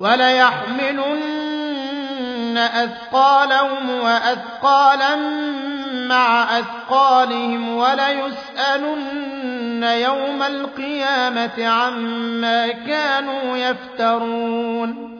وليحملن أثقالهم وأثقالا مع أثقالهم وليسألن يوم القيامة عما كانوا يفترون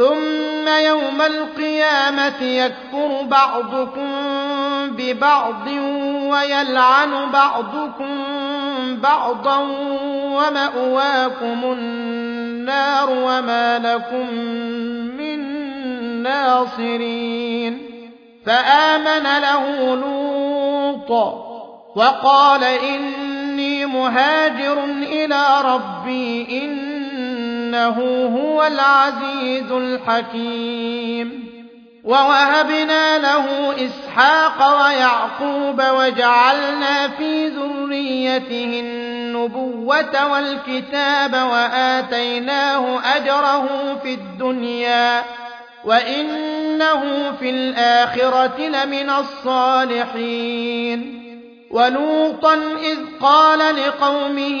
ثم يوم القيامة يكفر بعضكم ببعض ويلعن بعضكم بعضا وماواكم النار وما لكم من ناصرين فآمن له لوط وقال إني مهاجر إلى ربي إنه هو العزيز الحكيم. ووهبنا له إسحاق ويعقوب وجعلنا في ذريته النبوة والكتاب وآتيناه أجره في الدنيا وإنه في الآخرة لمن الصالحين. ولوطا إذ قال لقومه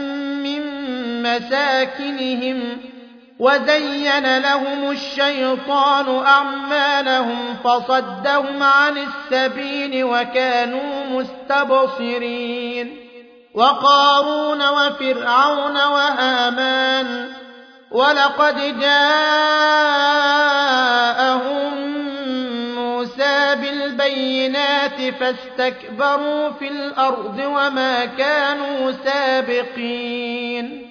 مساكنهم وزين لهم الشيطان أعمالهم فصدهم عن السبيل وكانوا مستبصرين وقارون وفرعون وهامان ولقد جاءهم موسى بالبينات فاستكبروا في الأرض وما كانوا سابقين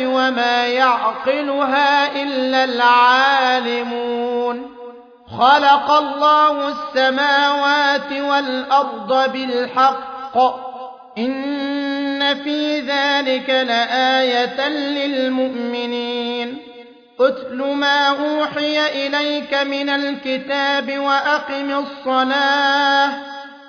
وما يعقلها إلا العالمون. خلق الله السماوات والأرض بالحق. إن في ذلك لآية للمؤمنين. اتل ما أوحي إليك من الكتاب وأقم الصلاة.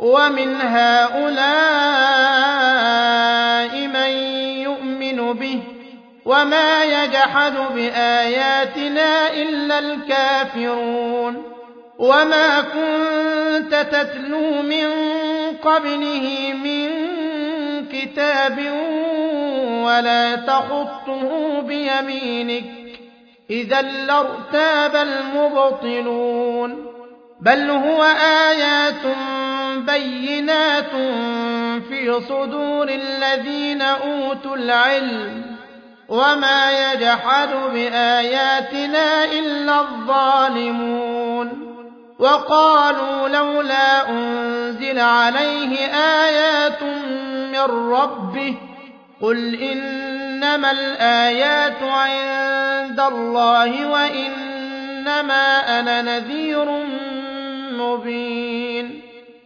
ومن هؤلاء من يؤمن به وما يجحد بآياتنا إلا الكافرون وما كنت تتلو من قبله من كتاب ولا تخطه بيمينك إذا لارتاب المبطلون بل هو آيات بينات في صدور الذين أوتوا العلم وما يجحد بآياتنا إلا الظالمون وقالوا لولا أنزل عليه آيات من ربه قل إنما الآيات عند الله وإنما أنا نذير مبين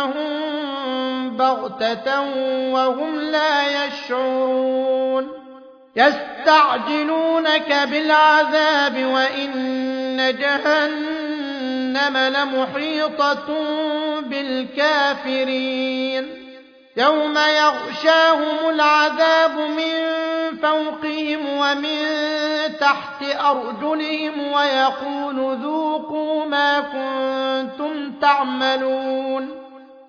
ولياتينهم بغته وهم لا يشعرون يستعجلونك بالعذاب وإن جهنم لمحيطة بالكافرين يوم يغشاهم العذاب من فوقهم ومن تحت أرجلهم ويقول ذوقوا ما كنتم تعملون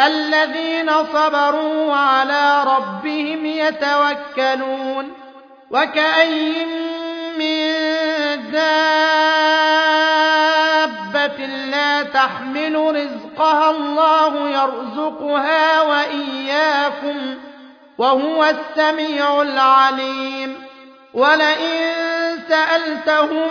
الذين صبروا وعلى ربهم يتوكلون وكأي من دابة لا تحمل رزقها الله يرزقها وإياكم وهو السميع العليم. ولئن سألتهم